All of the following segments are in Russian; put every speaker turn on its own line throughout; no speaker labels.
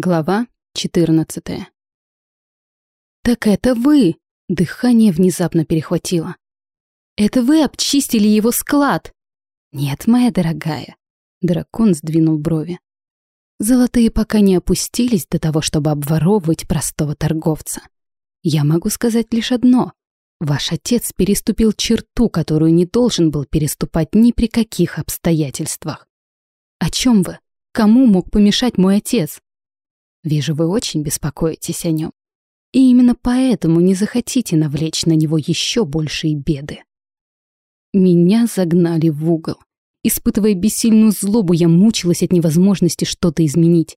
Глава 14 «Так это вы!» — дыхание внезапно перехватило. «Это вы обчистили его склад!» «Нет, моя дорогая!» — дракон сдвинул брови. «Золотые пока не опустились до того, чтобы обворовывать простого торговца. Я могу сказать лишь одно. Ваш отец переступил черту, которую не должен был переступать ни при каких обстоятельствах. О чем вы? Кому мог помешать мой отец?» Вижу, вы очень беспокоитесь о нем. И именно поэтому не захотите навлечь на него еще большие беды. Меня загнали в угол. Испытывая бессильную злобу, я мучилась от невозможности что-то изменить.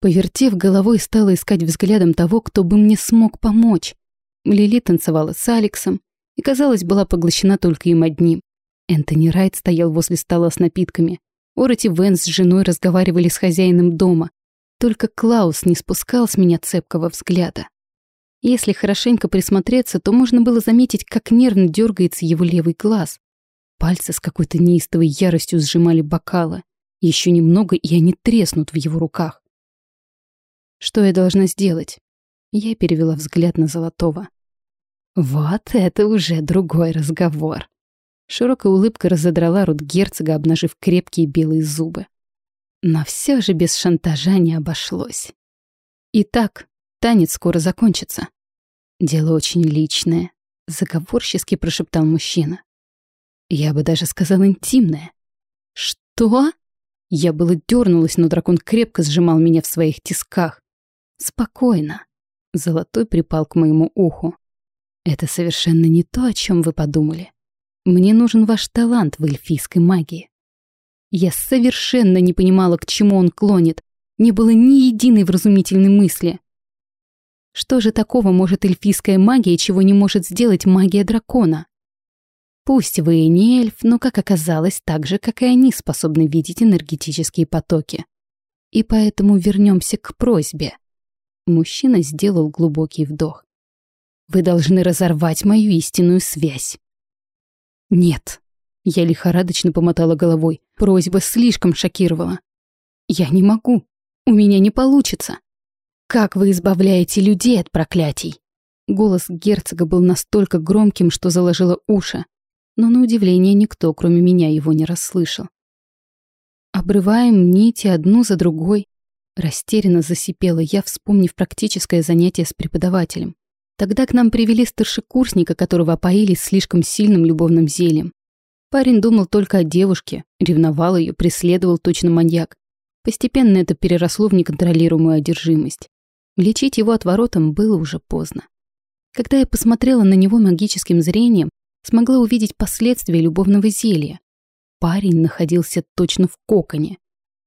Повертев головой, стала искать взглядом того, кто бы мне смог помочь. Лили танцевала с Алексом и, казалось, была поглощена только им одним. Энтони Райт стоял возле стола с напитками. Ороти Венс с женой разговаривали с хозяином дома. Только Клаус не спускал с меня цепкого взгляда. Если хорошенько присмотреться, то можно было заметить, как нервно дергается его левый глаз. Пальцы с какой-то неистовой яростью сжимали бокалы. Еще немного, и они треснут в его руках. Что я должна сделать? Я перевела взгляд на Золотого. Вот это уже другой разговор. Широкая улыбка разодрала рот герцога, обнажив крепкие белые зубы. Но все же без шантажа не обошлось. Итак, танец скоро закончится. Дело очень личное, заговорчески прошептал мужчина. Я бы даже сказал интимное. Что? Я было дернулась, но дракон крепко сжимал меня в своих тисках. Спокойно. Золотой припал к моему уху. Это совершенно не то, о чем вы подумали. Мне нужен ваш талант в эльфийской магии. Я совершенно не понимала, к чему он клонит. Не было ни единой вразумительной мысли. Что же такого может эльфийская магия, чего не может сделать магия дракона? Пусть вы и не эльф, но, как оказалось, так же, как и они, способны видеть энергетические потоки. И поэтому вернемся к просьбе. Мужчина сделал глубокий вдох. Вы должны разорвать мою истинную связь. Нет, я лихорадочно помотала головой. Просьба слишком шокировала. «Я не могу. У меня не получится. Как вы избавляете людей от проклятий?» Голос герцога был настолько громким, что заложило уши. Но на удивление никто, кроме меня, его не расслышал. Обрываем нити одну за другой. Растерянно засипела я, вспомнив практическое занятие с преподавателем. Тогда к нам привели старшекурсника, которого опоили слишком сильным любовным зельем. Парень думал только о девушке, ревновал ее, преследовал точно маньяк. Постепенно это переросло в неконтролируемую одержимость. Лечить его отворотом было уже поздно. Когда я посмотрела на него магическим зрением, смогла увидеть последствия любовного зелья. Парень находился точно в коконе.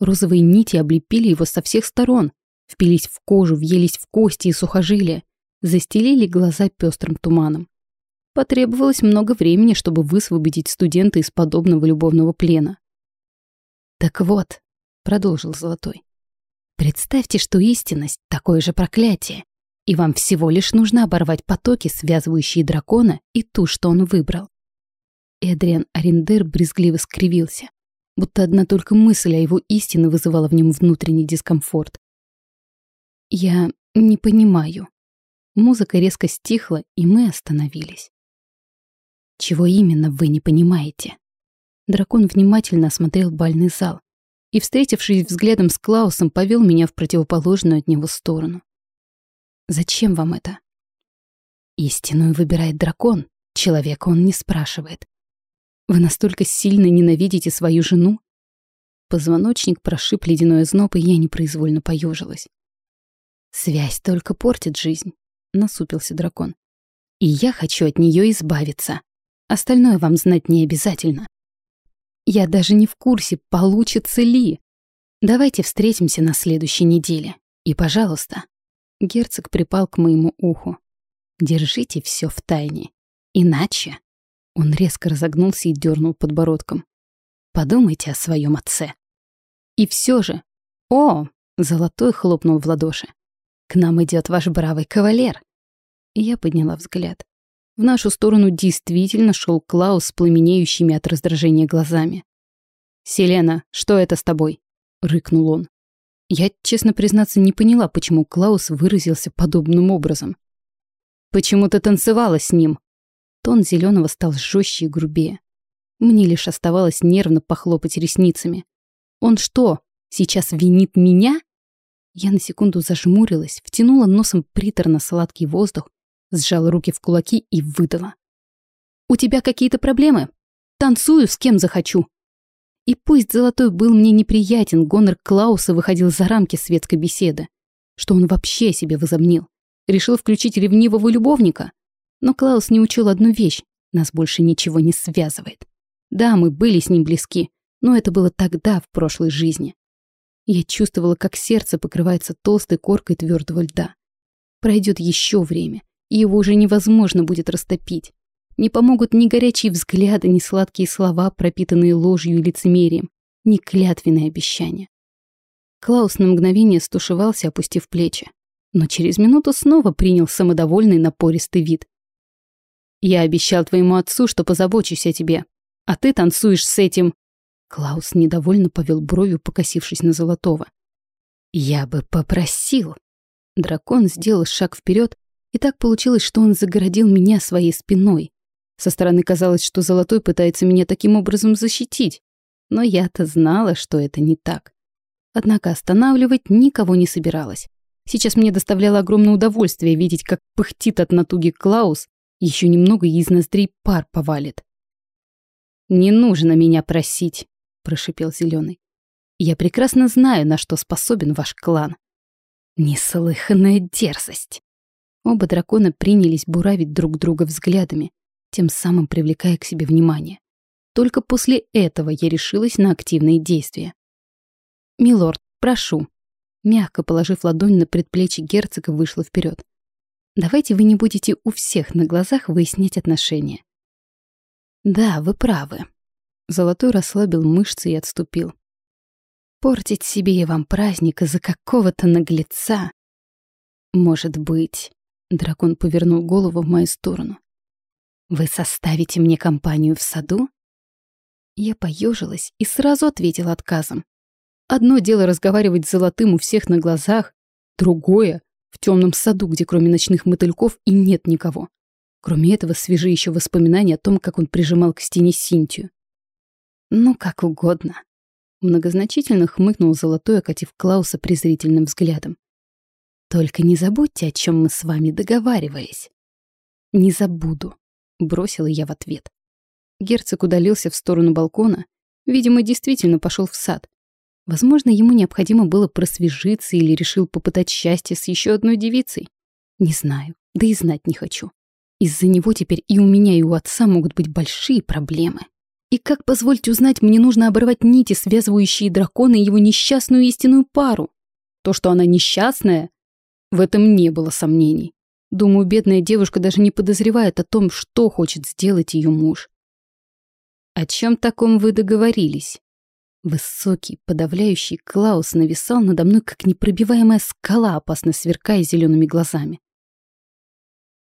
Розовые нити облепили его со всех сторон, впились в кожу, въелись в кости и сухожилия, застелили глаза пестрым туманом. Потребовалось много времени, чтобы высвободить студента из подобного любовного плена. «Так вот», — продолжил Золотой, — «представьте, что истинность — такое же проклятие, и вам всего лишь нужно оборвать потоки, связывающие дракона, и ту, что он выбрал». Эдриан Арендер брезгливо скривился, будто одна только мысль о его истине вызывала в нем внутренний дискомфорт. «Я не понимаю». Музыка резко стихла, и мы остановились. Чего именно вы не понимаете? Дракон внимательно осмотрел бальный зал и, встретившись взглядом с Клаусом, повел меня в противоположную от него сторону. Зачем вам это? Истинную выбирает дракон, человека он не спрашивает. Вы настолько сильно ненавидите свою жену? Позвоночник прошиб ледяной озноб, и я непроизвольно поежилась. «Связь только портит жизнь», — насупился дракон. «И я хочу от нее избавиться». Остальное вам знать не обязательно. Я даже не в курсе, получится ли. Давайте встретимся на следующей неделе. И, пожалуйста, герцог припал к моему уху. Держите все в тайне. Иначе... Он резко разогнулся и дернул подбородком. Подумайте о своем отце. И все же... О! Золотой хлопнул в ладоши. К нам идет ваш бравый кавалер. Я подняла взгляд. В нашу сторону действительно шел Клаус с пламенеющими от раздражения глазами. «Селена, что это с тобой?» — рыкнул он. Я, честно признаться, не поняла, почему Клаус выразился подобным образом. «Почему ты танцевала с ним?» Тон зеленого стал жестче и грубее. Мне лишь оставалось нервно похлопать ресницами. «Он что, сейчас винит меня?» Я на секунду зажмурилась, втянула носом приторно-сладкий воздух, сжала руки в кулаки и выдала. «У тебя какие-то проблемы? Танцую с кем захочу». И пусть Золотой был мне неприятен, гонор Клауса выходил за рамки светской беседы. Что он вообще себе возомнил? Решил включить ревнивого любовника? Но Клаус не учил одну вещь. Нас больше ничего не связывает. Да, мы были с ним близки, но это было тогда, в прошлой жизни. Я чувствовала, как сердце покрывается толстой коркой твердого льда. Пройдет еще время, и его уже невозможно будет растопить. Не помогут ни горячие взгляды, ни сладкие слова, пропитанные ложью и лицемерием, ни клятвенные обещания. Клаус на мгновение стушевался, опустив плечи, но через минуту снова принял самодовольный напористый вид. Я обещал твоему отцу, что позабочусь о тебе. А ты танцуешь с этим...» Клаус недовольно повел бровью, покосившись на Золотого. «Я бы попросил». Дракон сделал шаг вперед, и так получилось, что он загородил меня своей спиной. Со стороны казалось, что Золотой пытается меня таким образом защитить, но я-то знала, что это не так. Однако останавливать никого не собиралась. Сейчас мне доставляло огромное удовольствие видеть, как пыхтит от натуги Клаус, еще немного и из ноздрей пар повалит. «Не нужно меня просить», — прошипел Зеленый. «Я прекрасно знаю, на что способен ваш клан». Неслыханная дерзость. Оба дракона принялись буравить друг друга взглядами, тем самым привлекая к себе внимание. Только после этого я решилась на активные действия. «Милорд, прошу». Мягко положив ладонь на предплечье герцога, вышла вперед. Давайте вы не будете у всех на глазах выяснять отношения. Да, вы правы. Золотой расслабил мышцы и отступил. Портить себе и вам праздник из-за какого-то наглеца. Может быть, дракон повернул голову в мою сторону. Вы составите мне компанию в саду? Я поежилась и сразу ответила отказом. Одно дело разговаривать с золотым у всех на глазах, другое в темном саду, где кроме ночных мотыльков и нет никого. Кроме этого, свежи еще воспоминания о том, как он прижимал к стене Синтию. Ну, как угодно. Многозначительно хмыкнул Золотой, окатив Клауса презрительным взглядом. Только не забудьте, о чем мы с вами договаривались. Не забуду, бросила я в ответ. Герцог удалился в сторону балкона, видимо, действительно пошел в сад, Возможно, ему необходимо было просвежиться или решил попытать счастье с еще одной девицей. Не знаю, да и знать не хочу. Из-за него теперь и у меня, и у отца могут быть большие проблемы. И как, позвольте узнать, мне нужно оборвать нити, связывающие дракона и его несчастную истинную пару? То, что она несчастная, в этом не было сомнений. Думаю, бедная девушка даже не подозревает о том, что хочет сделать ее муж. «О чем таком вы договорились?» Высокий, подавляющий Клаус нависал надо мной, как непробиваемая скала, опасно сверкая зелеными глазами.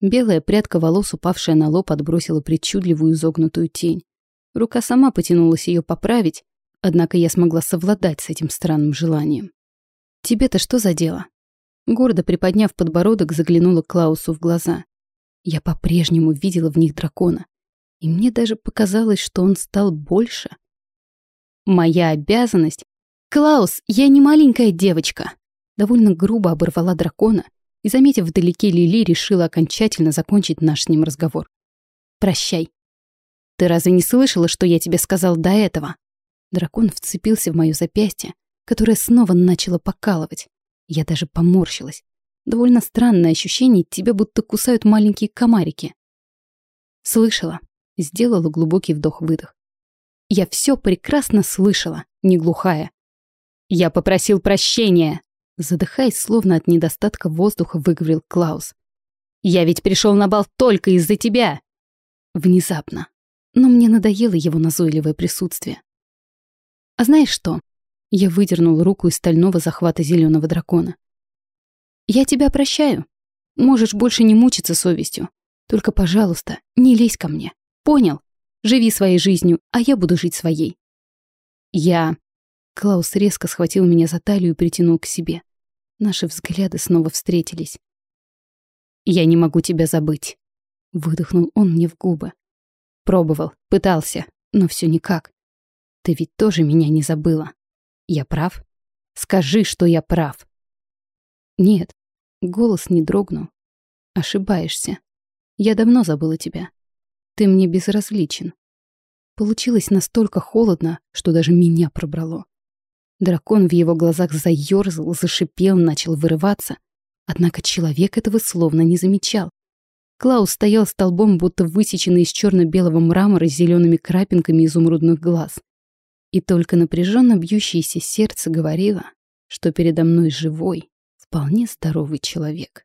Белая прядка волос, упавшая на лоб, отбросила причудливую изогнутую тень. Рука сама потянулась ее поправить, однако я смогла совладать с этим странным желанием. «Тебе-то что за дело?» Гордо приподняв подбородок, заглянула Клаусу в глаза. Я по-прежнему видела в них дракона. И мне даже показалось, что он стал больше — Моя обязанность... Клаус, я не маленькая девочка. Довольно грубо оборвала дракона и, заметив вдалеке Лили, решила окончательно закончить наш с ним разговор. Прощай. Ты разве не слышала, что я тебе сказал до этого? Дракон вцепился в моё запястье, которое снова начало покалывать. Я даже поморщилась. Довольно странное ощущение, тебя будто кусают маленькие комарики. Слышала. Сделала глубокий вдох-выдох. Я все прекрасно слышала, не глухая. «Я попросил прощения!» Задыхаясь, словно от недостатка воздуха, выговорил Клаус. «Я ведь пришел на бал только из-за тебя!» Внезапно. Но мне надоело его назойливое присутствие. «А знаешь что?» Я выдернул руку из стального захвата зеленого дракона. «Я тебя прощаю. Можешь больше не мучиться совестью. Только, пожалуйста, не лезь ко мне. Понял?» Живи своей жизнью, а я буду жить своей. Я... Клаус резко схватил меня за талию и притянул к себе. Наши взгляды снова встретились. «Я не могу тебя забыть», — выдохнул он мне в губы. Пробовал, пытался, но все никак. Ты ведь тоже меня не забыла. Я прав? Скажи, что я прав. Нет, голос не дрогнул. Ошибаешься. Я давно забыла тебя. Ты мне безразличен. Получилось настолько холодно, что даже меня пробрало. Дракон в его глазах заёрзал, зашипел, начал вырываться. Однако человек этого словно не замечал. Клаус стоял столбом, будто высеченный из черно-белого мрамора с зелеными крапинками изумрудных глаз. И только напряженно бьющееся сердце говорило, что передо мной живой, вполне здоровый человек.